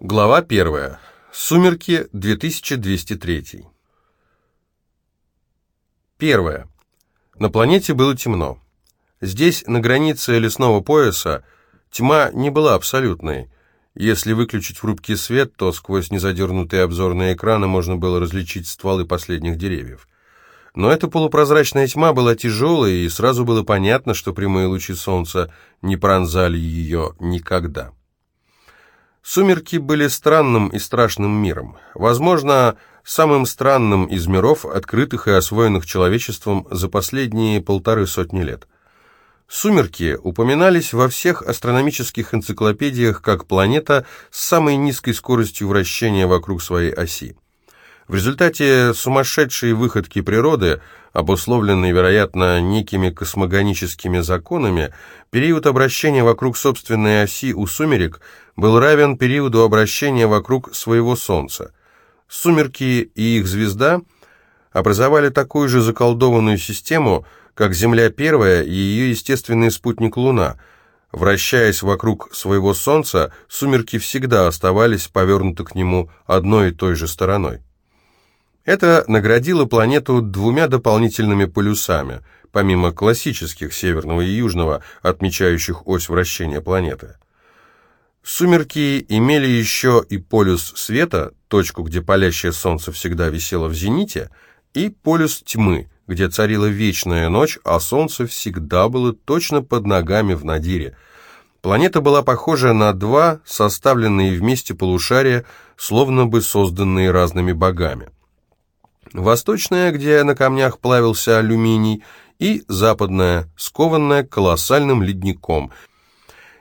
Глава 1. Сумерки 2203. Первое. На планете было темно. Здесь, на границе лесного пояса, тьма не была абсолютной. Если выключить в рубке свет, то сквозь незадернутые обзорные экраны можно было различить стволы последних деревьев. Но эта полупрозрачная тьма была тяжелой, и сразу было понятно, что прямые лучи солнца не пронзали ее никогда. Сумерки были странным и страшным миром. Возможно, самым странным из миров, открытых и освоенных человечеством за последние полторы сотни лет. Сумерки упоминались во всех астрономических энциклопедиях как планета с самой низкой скоростью вращения вокруг своей оси. В результате сумасшедшей выходки природы, обусловленной, вероятно, некими космогоническими законами, период обращения вокруг собственной оси у сумерек был равен периоду обращения вокруг своего Солнца. Сумерки и их звезда образовали такую же заколдованную систему, как Земля первая и ее естественный спутник Луна. Вращаясь вокруг своего Солнца, сумерки всегда оставались повернуты к нему одной и той же стороной. Это наградило планету двумя дополнительными полюсами, помимо классических северного и южного, отмечающих ось вращения планеты. Сумерки имели еще и полюс света, точку, где палящее солнце всегда висело в зените, и полюс тьмы, где царила вечная ночь, а солнце всегда было точно под ногами в надире. Планета была похожа на два составленные вместе полушария, словно бы созданные разными богами. Восточная, где на камнях плавился алюминий, и западная, скованная колоссальным ледником.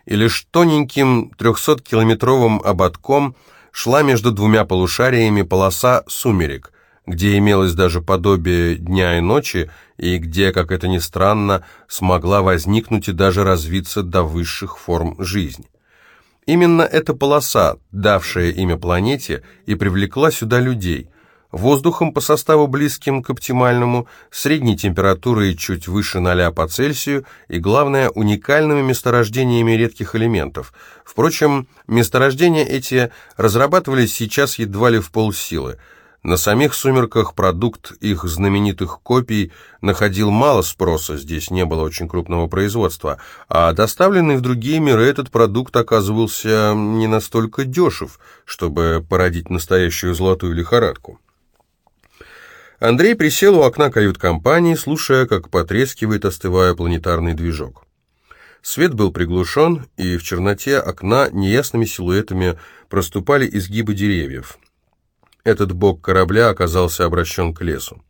И лишь тоненьким 300-километровым ободком шла между двумя полушариями полоса сумерек, где имелось даже подобие дня и ночи, и где, как это ни странно, смогла возникнуть и даже развиться до высших форм жизни. Именно эта полоса, давшая имя планете, и привлекла сюда людей, воздухом по составу близким к оптимальному, средней температурой чуть выше 0 по Цельсию и, главное, уникальными месторождениями редких элементов. Впрочем, месторождения эти разрабатывались сейчас едва ли в полсилы. На самих «Сумерках» продукт их знаменитых копий находил мало спроса, здесь не было очень крупного производства, а доставленный в другие миры этот продукт оказывался не настолько дешев, чтобы породить настоящую золотую лихорадку. Андрей присел у окна кают-компании, слушая, как потрескивает, остывая планетарный движок. Свет был приглушен, и в черноте окна неясными силуэтами проступали изгибы деревьев. Этот бок корабля оказался обращен к лесу.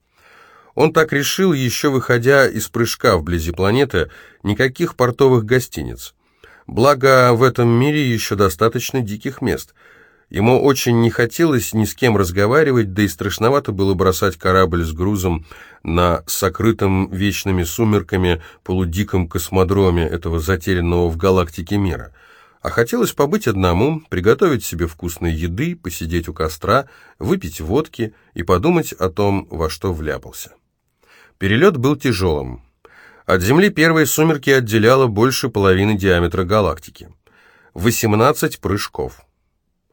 Он так решил, еще выходя из прыжка вблизи планеты, никаких портовых гостиниц. Благо, в этом мире еще достаточно диких мест – Ему очень не хотелось ни с кем разговаривать, да и страшновато было бросать корабль с грузом на сокрытом вечными сумерками полудиком космодроме этого затерянного в галактике мира. А хотелось побыть одному, приготовить себе вкусной еды, посидеть у костра, выпить водки и подумать о том, во что вляпался. Перелет был тяжелым. От Земли первые сумерки отделяло больше половины диаметра галактики. 18 прыжков.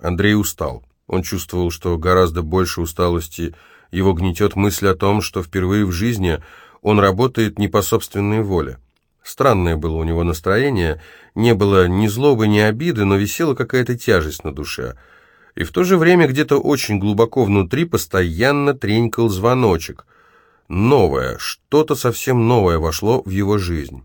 Андрей устал. Он чувствовал, что гораздо больше усталости его гнетет мысль о том, что впервые в жизни он работает не по собственной воле. Странное было у него настроение, не было ни злобы, ни обиды, но висела какая-то тяжесть на душе. И в то же время где-то очень глубоко внутри постоянно тренькал звоночек. Новое, что-то совсем новое вошло в его жизнь.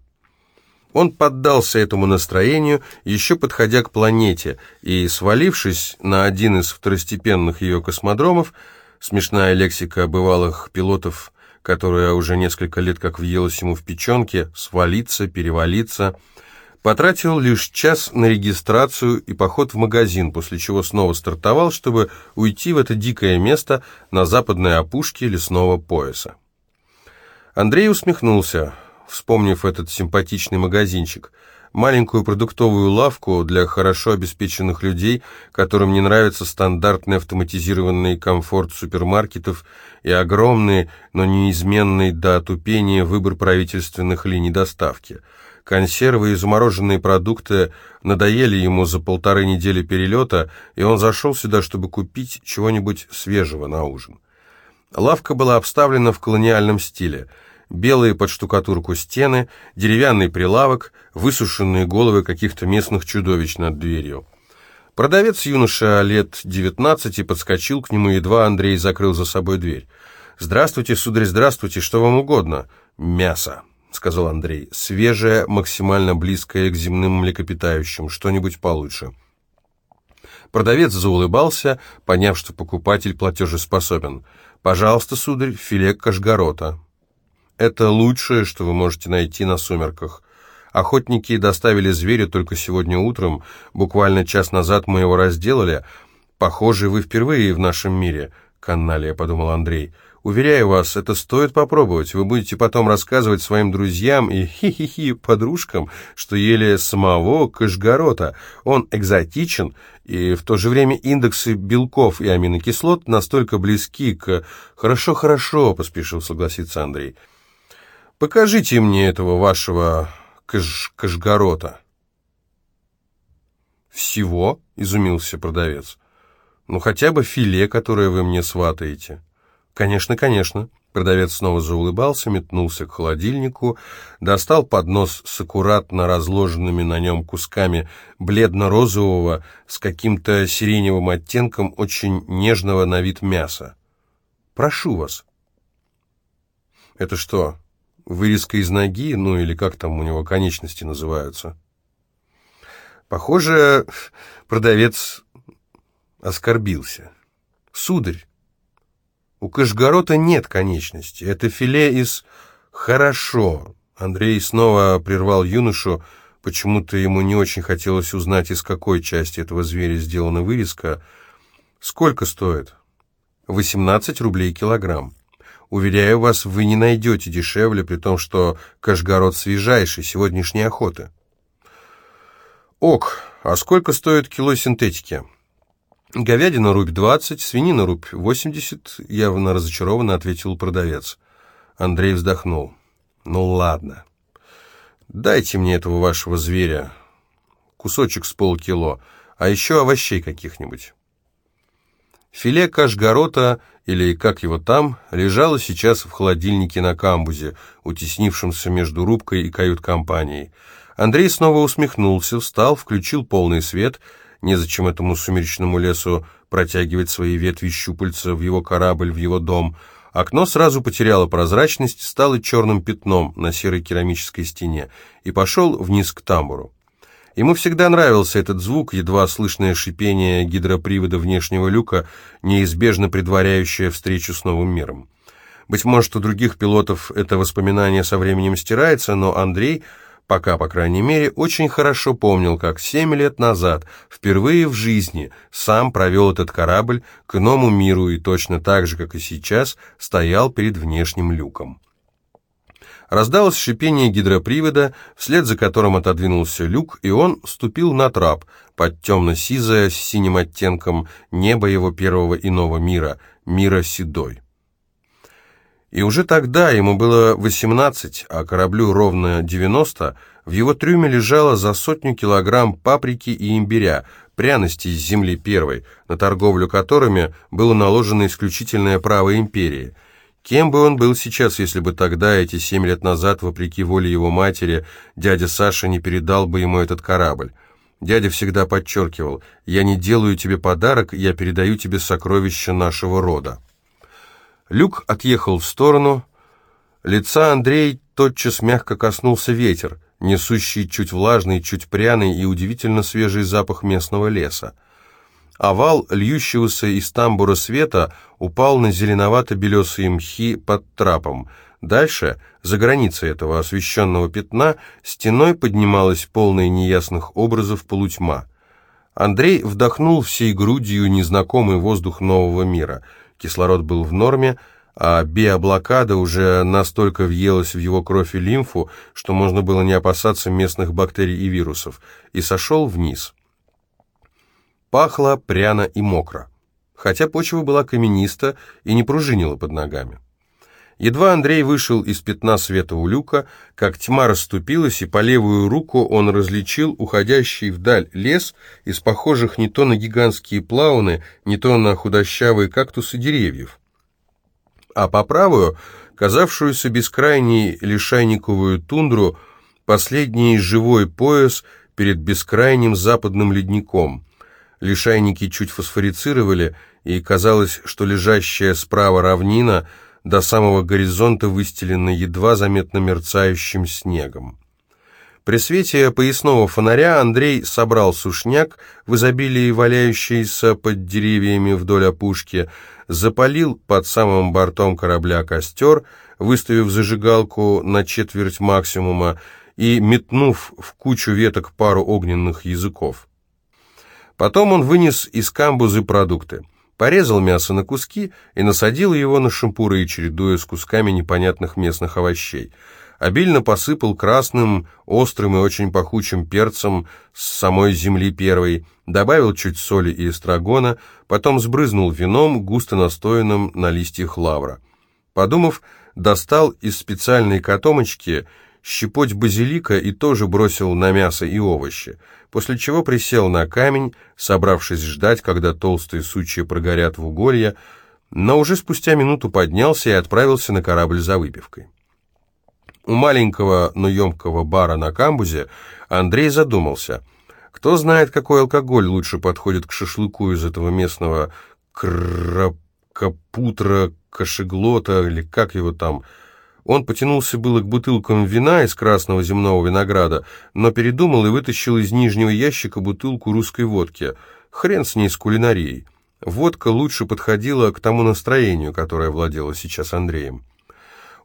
Он поддался этому настроению, еще подходя к планете, и, свалившись на один из второстепенных ее космодромов, смешная лексика бывалых пилотов, которая уже несколько лет как въелась ему в печенке, свалиться, перевалиться, потратил лишь час на регистрацию и поход в магазин, после чего снова стартовал, чтобы уйти в это дикое место на западной опушке лесного пояса. Андрей усмехнулся вспомнив этот симпатичный магазинчик, маленькую продуктовую лавку для хорошо обеспеченных людей, которым не нравится стандартный автоматизированный комфорт супермаркетов и огромный, но неизменный до отупения выбор правительственных линий доставки. консервы и замороженные продукты надоели ему за полторы недели перелета, и он зашел сюда, чтобы купить чего-нибудь свежего на ужин. Лавка была обставлена в колониальном стиле. Белые под штукатурку стены, деревянный прилавок, высушенные головы каких-то местных чудовищ над дверью. Продавец юноша лет девятнадцати подскочил к нему, едва Андрей закрыл за собой дверь. «Здравствуйте, сударь, здравствуйте, что вам угодно?» «Мясо», — сказал Андрей. «Свежее, максимально близкое к земным млекопитающим, что-нибудь получше». Продавец заулыбался, поняв, что покупатель платежеспособен. «Пожалуйста, сударь, филе кашгарота». «Это лучшее, что вы можете найти на сумерках. Охотники доставили зверя только сегодня утром, буквально час назад мы его разделали. Похоже, вы впервые в нашем мире, каналия, подумал Андрей. Уверяю вас, это стоит попробовать. Вы будете потом рассказывать своим друзьям и хи-хи-хи подружкам, что ели самого кашгарота. Он экзотичен, и в то же время индексы белков и аминокислот настолько близки к... «Хорошо-хорошо», — поспешил согласиться Андрей. «Покажите мне этого вашего Каш Кашгарота. «Всего?» — изумился продавец. «Ну, хотя бы филе, которое вы мне сватаете». «Конечно, конечно». Продавец снова заулыбался, метнулся к холодильнику, достал поднос с аккуратно разложенными на нем кусками бледно-розового с каким-то сиреневым оттенком очень нежного на вид мяса. «Прошу вас». «Это что, вырезка из ноги, ну или как там у него конечности называются. Похоже, продавец оскорбился. «Сударь, у Кашгорота нет конечности, это филе из... Хорошо». Андрей снова прервал юношу, почему-то ему не очень хотелось узнать, из какой части этого зверя сделана вырезка. «Сколько стоит?» «18 рублей килограмм». Уверяю вас, вы не найдете дешевле, при том, что Кашгород свежайший сегодняшней охоты. Ок, а сколько стоит кило синтетики? Говядина рубь 20, свинина рубь 80, явно разочарованно ответил продавец. Андрей вздохнул. Ну ладно. Дайте мне этого вашего зверя. Кусочек с полкило, а еще овощей каких-нибудь. Филе кашгорота, или как его там, лежало сейчас в холодильнике на камбузе, утеснившемся между рубкой и кают-компанией. Андрей снова усмехнулся, встал, включил полный свет. Незачем этому сумеречному лесу протягивать свои ветви щупальца в его корабль, в его дом. Окно сразу потеряло прозрачность, стало черным пятном на серой керамической стене и пошел вниз к тамбуру. Ему всегда нравился этот звук, едва слышное шипение гидропривода внешнего люка, неизбежно предваряющее встречу с новым миром. Быть может, у других пилотов это воспоминание со временем стирается, но Андрей, пока, по крайней мере, очень хорошо помнил, как семь лет назад, впервые в жизни, сам провел этот корабль к иному миру и точно так же, как и сейчас, стоял перед внешним люком. Раздалось шипение гидропривода, вслед за которым отодвинулся люк, и он ступил на трап под темно-сизое с синим оттенком небо его первого иного мира, мира седой. И уже тогда ему было 18, а кораблю ровно 90, в его трюме лежало за сотню килограмм паприки и имбиря, пряностей из земли первой, на торговлю которыми было наложено исключительное право империи – Кем бы он был сейчас, если бы тогда, эти семь лет назад, вопреки воле его матери, дядя Саша не передал бы ему этот корабль? Дядя всегда подчеркивал, «Я не делаю тебе подарок, я передаю тебе сокровища нашего рода». Люк отъехал в сторону. Лица Андрей тотчас мягко коснулся ветер, несущий чуть влажный, чуть пряный и удивительно свежий запах местного леса. Овал льющегося из тамбура света упал на зеленовато-белесые мхи под трапом. Дальше, за границей этого освещенного пятна, стеной поднималась полная неясных образов полутьма. Андрей вдохнул всей грудью незнакомый воздух нового мира. Кислород был в норме, а биоблокада уже настолько въелась в его кровь и лимфу, что можно было не опасаться местных бактерий и вирусов, и сошел вниз. Пахло пряно и мокро, хотя почва была камениста и не пружинила под ногами. Едва Андрей вышел из пятна света у люка, как тьма расступилась, и по левую руку он различил уходящий вдаль лес из похожих не то на гигантские плауны, не то на худощавые кактусы деревьев. А по правую, казавшуюся бескрайней лишайниковую тундру, последний живой пояс перед бескрайним западным ледником. Лишайники чуть фосфорицировали, и казалось, что лежащая справа равнина — до самого горизонта выстелена едва заметно мерцающим снегом. При свете поясного фонаря Андрей собрал сушняк, в изобилии валяющийся под деревьями вдоль опушки, запалил под самым бортом корабля костер, выставив зажигалку на четверть максимума и метнув в кучу веток пару огненных языков. Потом он вынес из камбузы продукты порезал мясо на куски и насадил его на шампуры, чередуя с кусками непонятных местных овощей. Обильно посыпал красным, острым и очень пахучим перцем с самой земли первой, добавил чуть соли и эстрагона, потом сбрызнул вином, густо настоянным на листьях лавра. Подумав, достал из специальной котомочки щепоть базилика и тоже бросил на мясо и овощи, после чего присел на камень, собравшись ждать, когда толстые сучья прогорят в уголья, но уже спустя минуту поднялся и отправился на корабль за выпивкой. У маленького, но емкого бара на камбузе Андрей задумался, кто знает, какой алкоголь лучше подходит к шашлыку из этого местного крапкапутра, кашеглота, или как его там, он потянулся было к бутылкам вина из красного земного винограда, но передумал и вытащил из нижнего ящика бутылку русской водки. Хрен с ней с кулинарией. Водка лучше подходила к тому настроению, которое владело сейчас Андреем.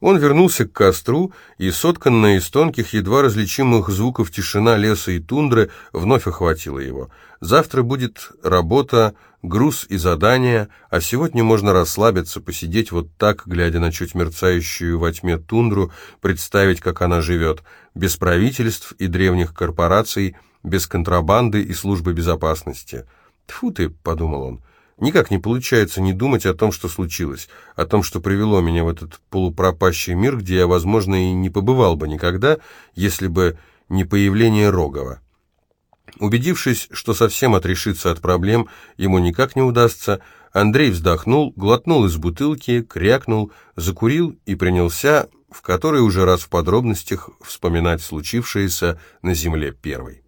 Он вернулся к костру, и сотканная из тонких, едва различимых звуков тишина леса и тундры вновь охватила его. Завтра будет работа, груз и задания, а сегодня можно расслабиться, посидеть вот так, глядя на чуть мерцающую во тьме тундру, представить, как она живет, без правительств и древних корпораций, без контрабанды и службы безопасности. «Тьфу ты», — подумал он, — Никак не получается не думать о том, что случилось, о том, что привело меня в этот полупропащий мир, где я, возможно, и не побывал бы никогда, если бы не появление Рогова. Убедившись, что совсем отрешиться от проблем ему никак не удастся, Андрей вздохнул, глотнул из бутылки, крякнул, закурил и принялся в который уже раз в подробностях вспоминать случившееся на земле первой.